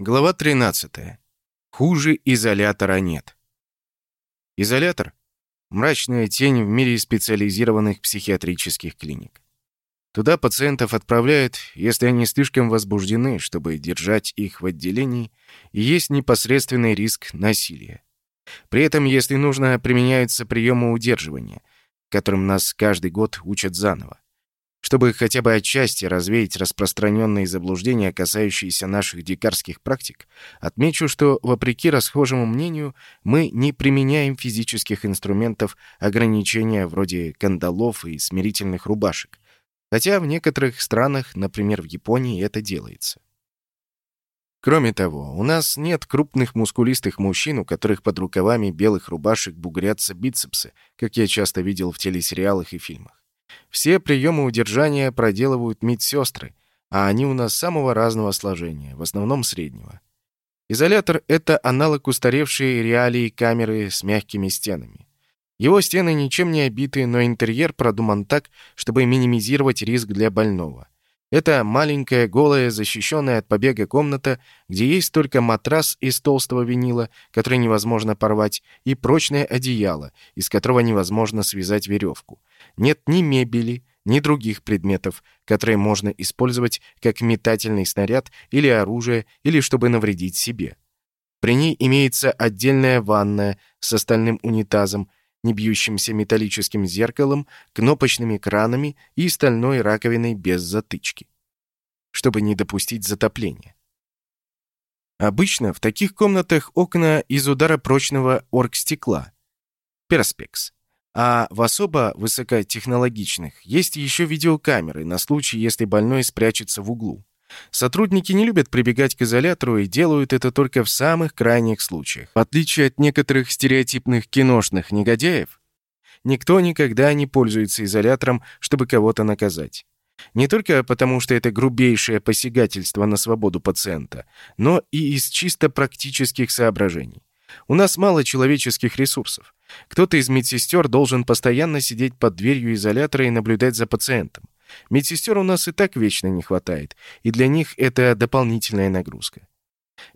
Глава 13. Хуже изолятора нет. Изолятор — мрачная тень в мире специализированных психиатрических клиник. Туда пациентов отправляют, если они слишком возбуждены, чтобы держать их в отделении, и есть непосредственный риск насилия. При этом, если нужно, применяются приемы удерживания, которым нас каждый год учат заново. Чтобы хотя бы отчасти развеять распространенные заблуждения, касающиеся наших дикарских практик, отмечу, что, вопреки расхожему мнению, мы не применяем физических инструментов ограничения вроде кандалов и смирительных рубашек, хотя в некоторых странах, например, в Японии, это делается. Кроме того, у нас нет крупных мускулистых мужчин, у которых под рукавами белых рубашек бугрятся бицепсы, как я часто видел в телесериалах и фильмах. Все приемы удержания проделывают медсестры, а они у нас самого разного сложения, в основном среднего. Изолятор — это аналог устаревшей реалии камеры с мягкими стенами. Его стены ничем не обиты, но интерьер продуман так, чтобы минимизировать риск для больного. Это маленькая, голая, защищенная от побега комната, где есть только матрас из толстого винила, который невозможно порвать, и прочное одеяло, из которого невозможно связать веревку. Нет ни мебели, ни других предметов, которые можно использовать как метательный снаряд или оружие, или чтобы навредить себе. При ней имеется отдельная ванная с остальным унитазом, не бьющимся металлическим зеркалом, кнопочными кранами и стальной раковиной без затычки, чтобы не допустить затопления. Обычно в таких комнатах окна из удара прочного оргстекла, перспекс, а в особо высокотехнологичных есть еще видеокамеры на случай, если больной спрячется в углу. Сотрудники не любят прибегать к изолятору и делают это только в самых крайних случаях. В отличие от некоторых стереотипных киношных негодяев, никто никогда не пользуется изолятором, чтобы кого-то наказать. Не только потому, что это грубейшее посягательство на свободу пациента, но и из чисто практических соображений. У нас мало человеческих ресурсов. Кто-то из медсестер должен постоянно сидеть под дверью изолятора и наблюдать за пациентом. Медсестер у нас и так вечно не хватает, и для них это дополнительная нагрузка.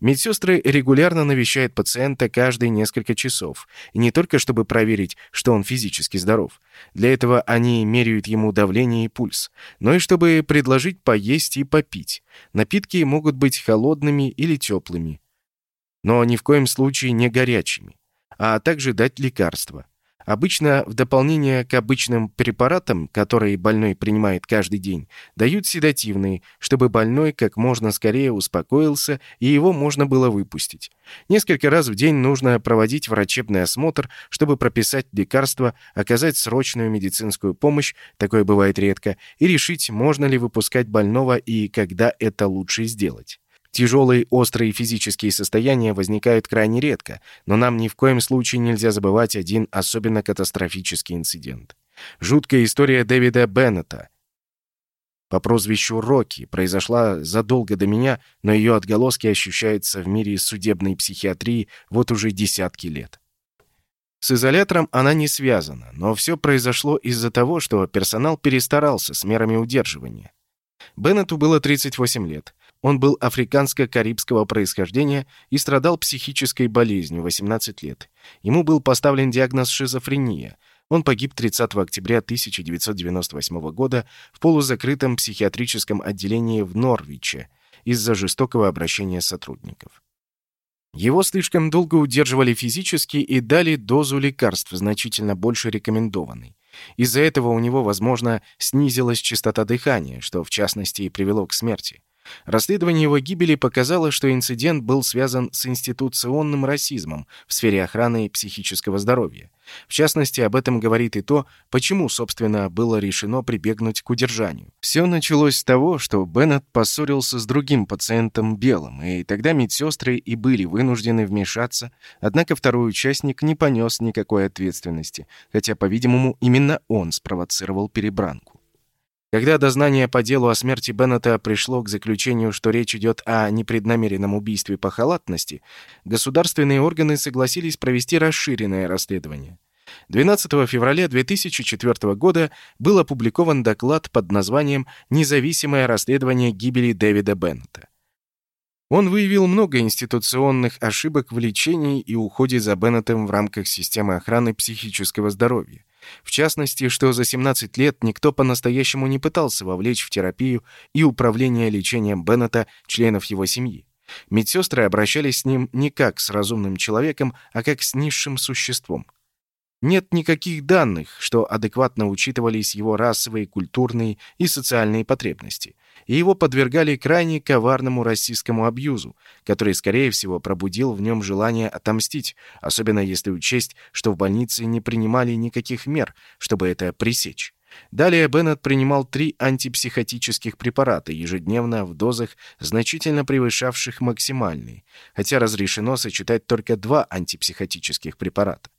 Медсестры регулярно навещают пациента каждые несколько часов, и не только чтобы проверить, что он физически здоров. Для этого они меряют ему давление и пульс, но и чтобы предложить поесть и попить. Напитки могут быть холодными или теплыми, но ни в коем случае не горячими, а также дать лекарства. Обычно в дополнение к обычным препаратам, которые больной принимает каждый день, дают седативные, чтобы больной как можно скорее успокоился и его можно было выпустить. Несколько раз в день нужно проводить врачебный осмотр, чтобы прописать лекарства, оказать срочную медицинскую помощь, такое бывает редко, и решить, можно ли выпускать больного и когда это лучше сделать. Тяжелые острые физические состояния возникают крайне редко, но нам ни в коем случае нельзя забывать один особенно катастрофический инцидент. Жуткая история Дэвида Беннета по прозвищу Рокки произошла задолго до меня, но ее отголоски ощущаются в мире судебной психиатрии вот уже десятки лет. С изолятором она не связана, но все произошло из-за того, что персонал перестарался с мерами удерживания. Беннету было 38 лет. Он был африканско-карибского происхождения и страдал психической болезнью 18 лет. Ему был поставлен диагноз шизофрения. Он погиб 30 октября 1998 года в полузакрытом психиатрическом отделении в Норвиче из-за жестокого обращения сотрудников. Его слишком долго удерживали физически и дали дозу лекарств, значительно больше рекомендованной. Из-за этого у него, возможно, снизилась частота дыхания, что в частности и привело к смерти. Расследование его гибели показало, что инцидент был связан с институционным расизмом в сфере охраны психического здоровья. В частности, об этом говорит и то, почему, собственно, было решено прибегнуть к удержанию. Все началось с того, что Беннет поссорился с другим пациентом белым, и тогда медсестры и были вынуждены вмешаться, однако второй участник не понес никакой ответственности, хотя, по-видимому, именно он спровоцировал перебранку. Когда дознание по делу о смерти Беннета пришло к заключению, что речь идет о непреднамеренном убийстве по халатности, государственные органы согласились провести расширенное расследование. 12 февраля 2004 года был опубликован доклад под названием «Независимое расследование гибели Дэвида Беннета». Он выявил много институционных ошибок в лечении и уходе за Беннетом в рамках системы охраны психического здоровья. В частности, что за 17 лет никто по-настоящему не пытался вовлечь в терапию и управление лечением Беннета членов его семьи. Медсестры обращались с ним не как с разумным человеком, а как с низшим существом. Нет никаких данных, что адекватно учитывались его расовые, культурные и социальные потребности, и его подвергали крайне коварному расистскому абьюзу, который, скорее всего, пробудил в нем желание отомстить, особенно если учесть, что в больнице не принимали никаких мер, чтобы это пресечь. Далее Беннет принимал три антипсихотических препарата ежедневно в дозах, значительно превышавших максимальные, хотя разрешено сочетать только два антипсихотических препарата.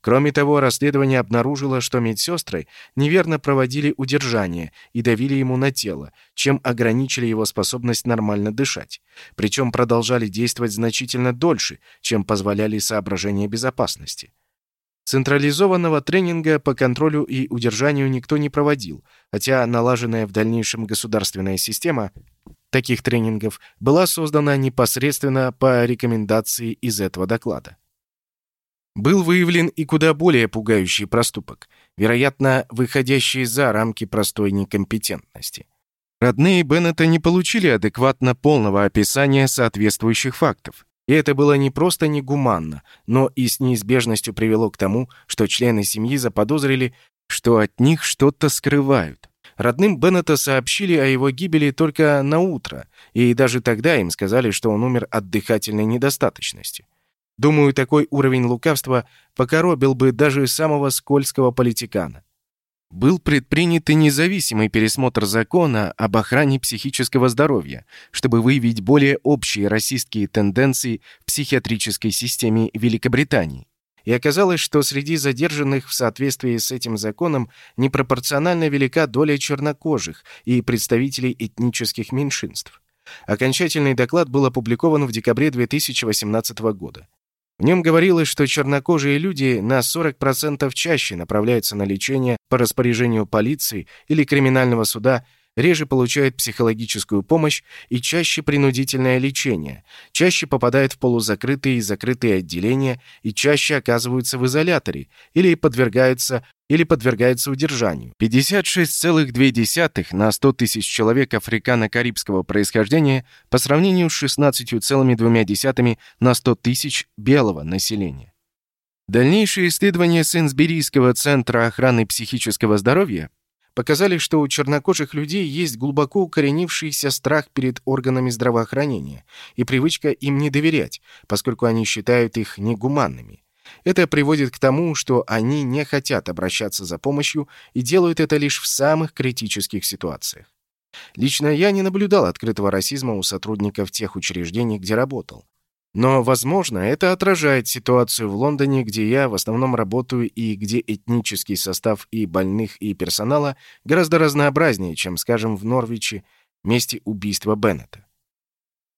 Кроме того, расследование обнаружило, что медсестры неверно проводили удержание и давили ему на тело, чем ограничили его способность нормально дышать. Причем продолжали действовать значительно дольше, чем позволяли соображения безопасности. Централизованного тренинга по контролю и удержанию никто не проводил, хотя налаженная в дальнейшем государственная система таких тренингов была создана непосредственно по рекомендации из этого доклада. Был выявлен и куда более пугающий проступок, вероятно, выходящий за рамки простой некомпетентности. Родные Беннета не получили адекватно полного описания соответствующих фактов. И это было не просто негуманно, но и с неизбежностью привело к тому, что члены семьи заподозрили, что от них что-то скрывают. Родным Беннета сообщили о его гибели только на утро, и даже тогда им сказали, что он умер от дыхательной недостаточности. Думаю, такой уровень лукавства покоробил бы даже самого скользкого политикана. Был предпринят и независимый пересмотр закона об охране психического здоровья, чтобы выявить более общие расистские тенденции в психиатрической системе Великобритании. И оказалось, что среди задержанных в соответствии с этим законом непропорционально велика доля чернокожих и представителей этнических меньшинств. Окончательный доклад был опубликован в декабре 2018 года. В нем говорилось, что чернокожие люди на 40% чаще направляются на лечение по распоряжению полиции или криминального суда реже получают психологическую помощь и чаще принудительное лечение, чаще попадают в полузакрытые и закрытые отделения и чаще оказываются в изоляторе или подвергаются или подвергаются удержанию. 56,2 на 100 тысяч человек африкано-карибского происхождения по сравнению с 16,2 на 100 тысяч белого населения. Дальнейшие исследования Сенсберийского центра охраны психического здоровья показали, что у чернокожих людей есть глубоко укоренившийся страх перед органами здравоохранения и привычка им не доверять, поскольку они считают их негуманными. Это приводит к тому, что они не хотят обращаться за помощью и делают это лишь в самых критических ситуациях. Лично я не наблюдал открытого расизма у сотрудников тех учреждений, где работал. Но, возможно, это отражает ситуацию в Лондоне, где я в основном работаю и где этнический состав и больных, и персонала гораздо разнообразнее, чем, скажем, в Норвиче, месте убийства Беннета.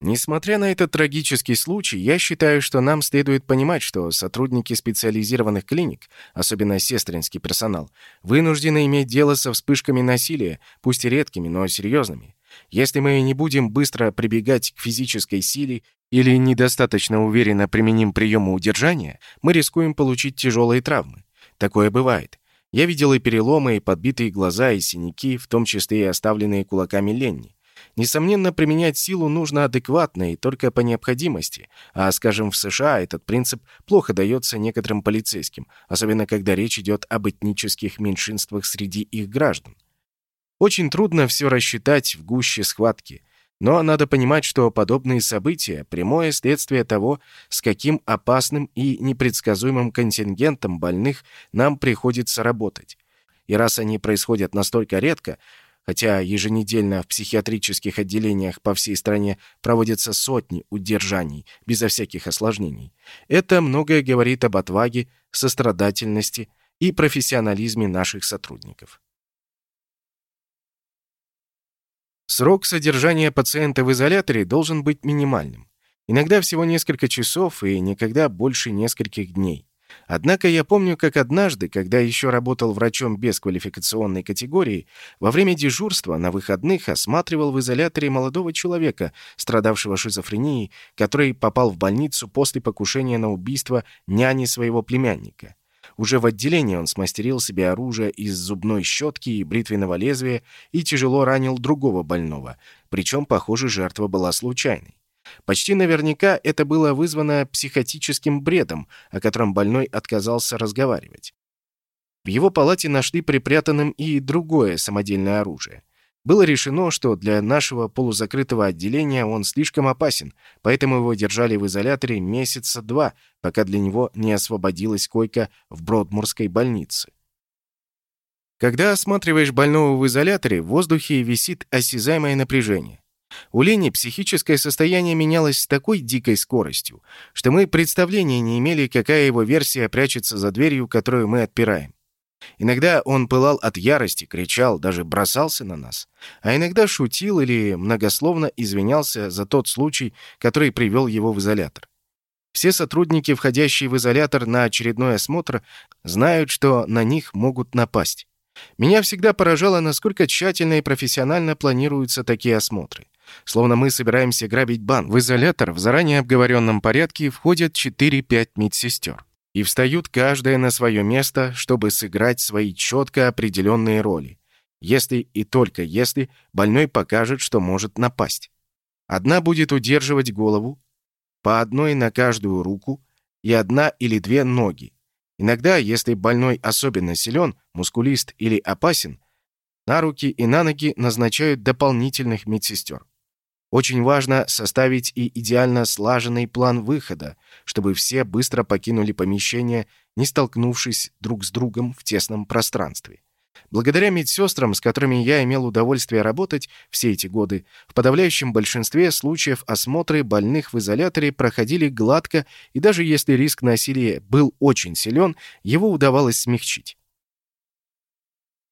Несмотря на этот трагический случай, я считаю, что нам следует понимать, что сотрудники специализированных клиник, особенно сестринский персонал, вынуждены иметь дело со вспышками насилия, пусть и редкими, но серьезными. Если мы не будем быстро прибегать к физической силе или недостаточно уверенно применим приемы удержания, мы рискуем получить тяжелые травмы. Такое бывает. Я видел и переломы, и подбитые глаза, и синяки, в том числе и оставленные кулаками Ленни. Несомненно, применять силу нужно адекватно и только по необходимости, а, скажем, в США этот принцип плохо дается некоторым полицейским, особенно когда речь идет об этнических меньшинствах среди их граждан. Очень трудно все рассчитать в гуще схватки, но надо понимать, что подобные события – прямое следствие того, с каким опасным и непредсказуемым контингентом больных нам приходится работать. И раз они происходят настолько редко, хотя еженедельно в психиатрических отделениях по всей стране проводятся сотни удержаний безо всяких осложнений, это многое говорит об отваге, сострадательности и профессионализме наших сотрудников. Срок содержания пациента в изоляторе должен быть минимальным. Иногда всего несколько часов и никогда больше нескольких дней. Однако я помню, как однажды, когда еще работал врачом без квалификационной категории, во время дежурства на выходных осматривал в изоляторе молодого человека, страдавшего шизофренией, который попал в больницу после покушения на убийство няни своего племянника. Уже в отделении он смастерил себе оружие из зубной щетки и бритвенного лезвия и тяжело ранил другого больного, причем, похоже, жертва была случайной. Почти наверняка это было вызвано психотическим бредом, о котором больной отказался разговаривать. В его палате нашли припрятанным и другое самодельное оружие. Было решено, что для нашего полузакрытого отделения он слишком опасен, поэтому его держали в изоляторе месяца два, пока для него не освободилась койка в Бродмурской больнице. Когда осматриваешь больного в изоляторе, в воздухе висит осязаемое напряжение. У Лени психическое состояние менялось с такой дикой скоростью, что мы представления не имели, какая его версия прячется за дверью, которую мы отпираем. Иногда он пылал от ярости, кричал, даже бросался на нас, а иногда шутил или многословно извинялся за тот случай, который привел его в изолятор. Все сотрудники, входящие в изолятор на очередной осмотр, знают, что на них могут напасть. Меня всегда поражало, насколько тщательно и профессионально планируются такие осмотры. Словно мы собираемся грабить банк. В изолятор в заранее обговоренном порядке входят 4-5 медсестер. И встают каждая на свое место, чтобы сыграть свои четко определенные роли. Если и только если больной покажет, что может напасть. Одна будет удерживать голову, по одной на каждую руку и одна или две ноги. Иногда, если больной особенно силен, мускулист или опасен, на руки и на ноги назначают дополнительных медсестер. Очень важно составить и идеально слаженный план выхода, чтобы все быстро покинули помещение, не столкнувшись друг с другом в тесном пространстве. Благодаря медсестрам, с которыми я имел удовольствие работать все эти годы, в подавляющем большинстве случаев осмотры больных в изоляторе проходили гладко, и даже если риск насилия был очень силен, его удавалось смягчить.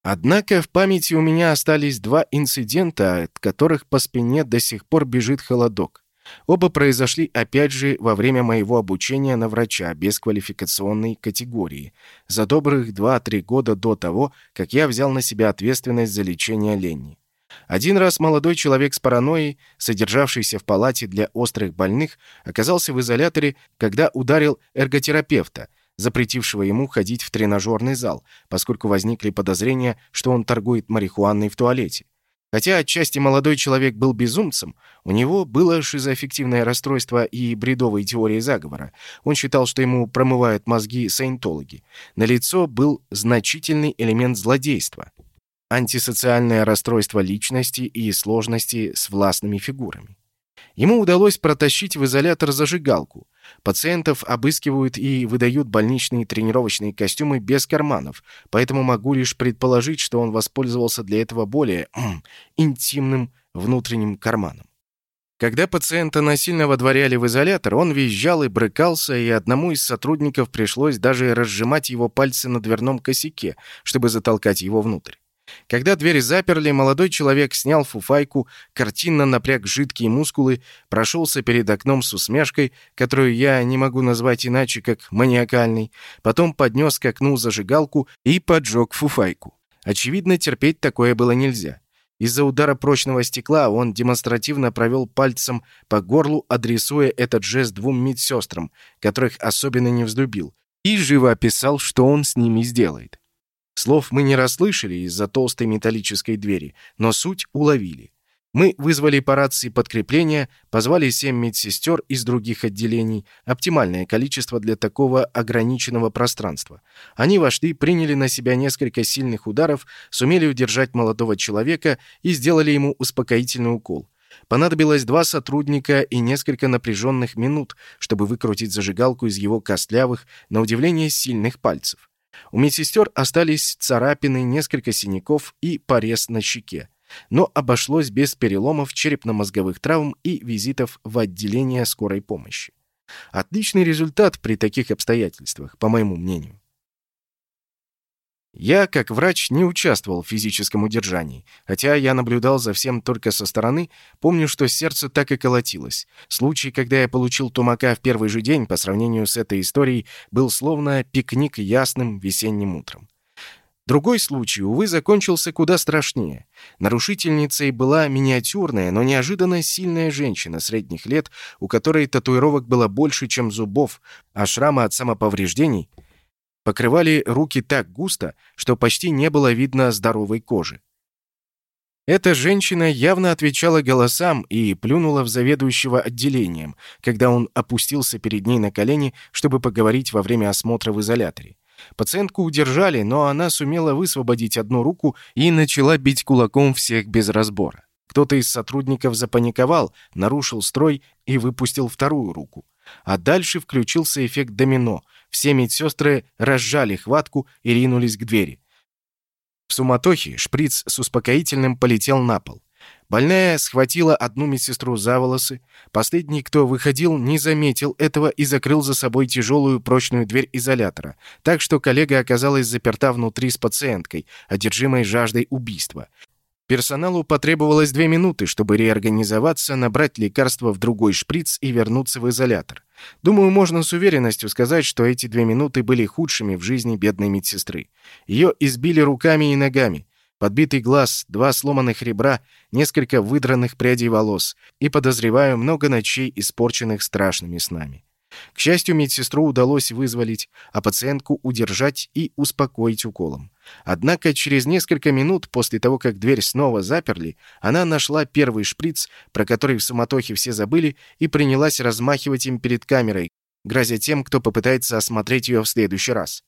Однако в памяти у меня остались два инцидента, от которых по спине до сих пор бежит холодок. Оба произошли опять же во время моего обучения на врача без квалификационной категории, за добрых 2-3 года до того, как я взял на себя ответственность за лечение Ленни. Один раз молодой человек с паранойей, содержавшийся в палате для острых больных, оказался в изоляторе, когда ударил эрготерапевта, запретившего ему ходить в тренажерный зал, поскольку возникли подозрения, что он торгует марихуаной в туалете. Хотя отчасти молодой человек был безумцем, у него было шизоаффективное расстройство и бредовые теории заговора. Он считал, что ему промывают мозги саентологи. На лицо был значительный элемент злодейства. Антисоциальное расстройство личности и сложности с властными фигурами. Ему удалось протащить в изолятор зажигалку. Пациентов обыскивают и выдают больничные тренировочные костюмы без карманов, поэтому могу лишь предположить, что он воспользовался для этого более интимным внутренним карманом. Когда пациента насильно водворяли в изолятор, он визжал и брыкался, и одному из сотрудников пришлось даже разжимать его пальцы на дверном косяке, чтобы затолкать его внутрь. Когда дверь заперли, молодой человек снял фуфайку, картинно напряг жидкие мускулы, прошелся перед окном с усмешкой, которую я не могу назвать иначе, как маниакальной, потом поднес к окну зажигалку и поджег фуфайку. Очевидно, терпеть такое было нельзя. Из-за удара прочного стекла он демонстративно провел пальцем по горлу, адресуя этот жест двум медсестрам, которых особенно не взлюбил, и живо описал, что он с ними сделает. Слов мы не расслышали из-за толстой металлической двери, но суть уловили. Мы вызвали по рации подкрепление, позвали семь медсестер из других отделений, оптимальное количество для такого ограниченного пространства. Они вошли, приняли на себя несколько сильных ударов, сумели удержать молодого человека и сделали ему успокоительный укол. Понадобилось два сотрудника и несколько напряженных минут, чтобы выкрутить зажигалку из его костлявых, на удивление сильных пальцев. У медсестер остались царапины, несколько синяков и порез на щеке. Но обошлось без переломов, черепно-мозговых травм и визитов в отделение скорой помощи. Отличный результат при таких обстоятельствах, по моему мнению. Я, как врач, не участвовал в физическом удержании. Хотя я наблюдал за всем только со стороны, помню, что сердце так и колотилось. Случай, когда я получил тумака в первый же день, по сравнению с этой историей, был словно пикник ясным весенним утром. Другой случай, увы, закончился куда страшнее. Нарушительницей была миниатюрная, но неожиданно сильная женщина средних лет, у которой татуировок было больше, чем зубов, а шрамы от самоповреждений — покрывали руки так густо, что почти не было видно здоровой кожи. Эта женщина явно отвечала голосам и плюнула в заведующего отделением, когда он опустился перед ней на колени, чтобы поговорить во время осмотра в изоляторе. Пациентку удержали, но она сумела высвободить одну руку и начала бить кулаком всех без разбора. Кто-то из сотрудников запаниковал, нарушил строй и выпустил вторую руку. А дальше включился эффект домино. Все медсестры разжали хватку и ринулись к двери. В суматохе шприц с успокоительным полетел на пол. Больная схватила одну медсестру за волосы. Последний, кто выходил, не заметил этого и закрыл за собой тяжелую прочную дверь изолятора, так что коллега оказалась заперта внутри с пациенткой, одержимой жаждой убийства. Персоналу потребовалось две минуты, чтобы реорганизоваться, набрать лекарство в другой шприц и вернуться в изолятор. Думаю, можно с уверенностью сказать, что эти две минуты были худшими в жизни бедной медсестры. Ее избили руками и ногами. Подбитый глаз, два сломанных ребра, несколько выдранных прядей волос и, подозреваю, много ночей, испорченных страшными снами. К счастью, медсестру удалось вызволить, а пациентку удержать и успокоить уколом. Однако через несколько минут после того, как дверь снова заперли, она нашла первый шприц, про который в суматохе все забыли, и принялась размахивать им перед камерой, грозя тем, кто попытается осмотреть ее в следующий раз.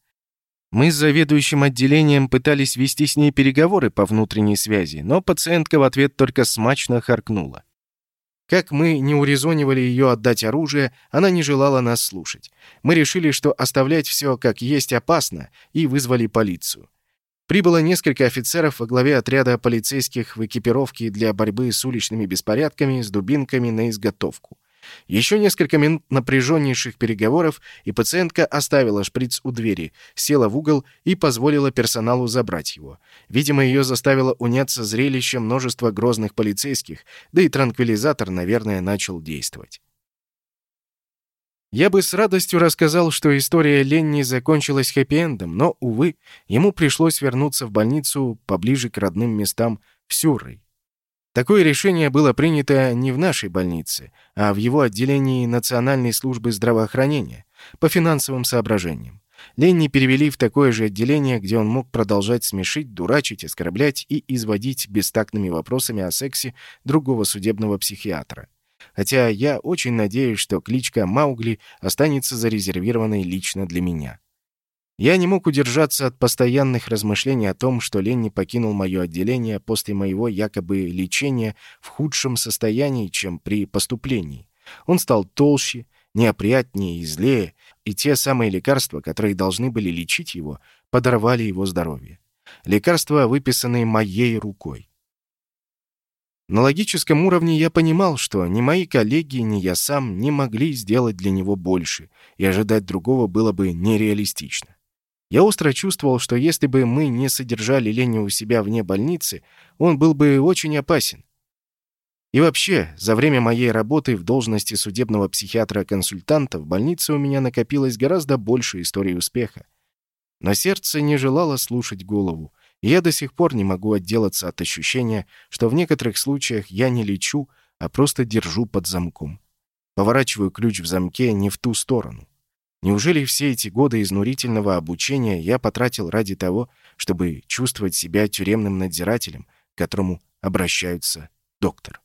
Мы с заведующим отделением пытались вести с ней переговоры по внутренней связи, но пациентка в ответ только смачно харкнула. Как мы не урезонивали ее отдать оружие, она не желала нас слушать. Мы решили, что оставлять все как есть опасно, и вызвали полицию. Прибыло несколько офицеров во главе отряда полицейских в экипировке для борьбы с уличными беспорядками с дубинками на изготовку. Еще несколько минут напряженнейших переговоров, и пациентка оставила шприц у двери, села в угол и позволила персоналу забрать его. Видимо, ее заставило уняться зрелище множества грозных полицейских, да и транквилизатор, наверное, начал действовать. Я бы с радостью рассказал, что история Ленни закончилась хэппи-эндом, но, увы, ему пришлось вернуться в больницу поближе к родным местам в Сюррей. Такое решение было принято не в нашей больнице, а в его отделении Национальной службы здравоохранения, по финансовым соображениям. Ленни перевели в такое же отделение, где он мог продолжать смешить, дурачить, оскорблять и изводить бестактными вопросами о сексе другого судебного психиатра. Хотя я очень надеюсь, что кличка Маугли останется зарезервированной лично для меня. Я не мог удержаться от постоянных размышлений о том, что Ленни покинул мое отделение после моего якобы лечения в худшем состоянии, чем при поступлении. Он стал толще, неопрятнее и злее, и те самые лекарства, которые должны были лечить его, подорвали его здоровье. Лекарства, выписанные моей рукой. На логическом уровне я понимал, что ни мои коллеги, ни я сам не могли сделать для него больше, и ожидать другого было бы нереалистично. Я остро чувствовал, что если бы мы не содержали Ленни у себя вне больницы, он был бы очень опасен. И вообще, за время моей работы в должности судебного психиатра-консультанта в больнице у меня накопилось гораздо больше историй успеха. Но сердце не желало слушать голову, и я до сих пор не могу отделаться от ощущения, что в некоторых случаях я не лечу, а просто держу под замком. Поворачиваю ключ в замке не в ту сторону. Неужели все эти годы изнурительного обучения я потратил ради того, чтобы чувствовать себя тюремным надзирателем, к которому обращаются доктор?